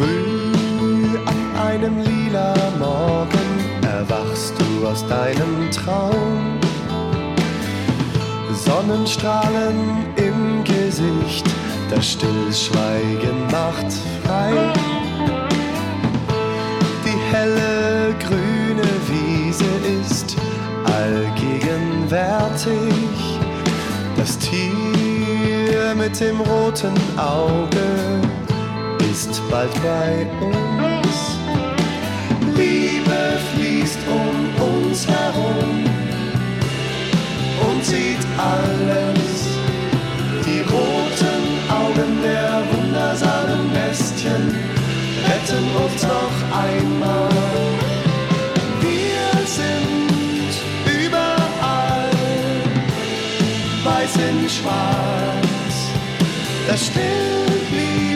früh an einem lila Morgen erwachst du aus deinem Traum. Sonnenstrahlen im Gesicht, das Stillschweigen macht frei. Die helle grüne Wiese ist allgegenwärtig. Das Tier mit dem roten Auge ist bald bei uns. Liebe fließt um uns herum und sieht alles. Die roten Augen der wundersamen Bestien retten uns noch einmal. Wir sind überall, weiß in schwarz. Das Auge blickt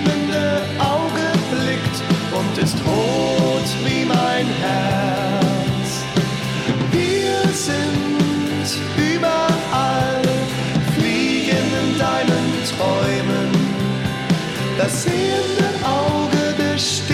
und ist rot wie mein Herz. Wir sind überall, fliegen in deinen Träumen. Das sehende Auge besteht.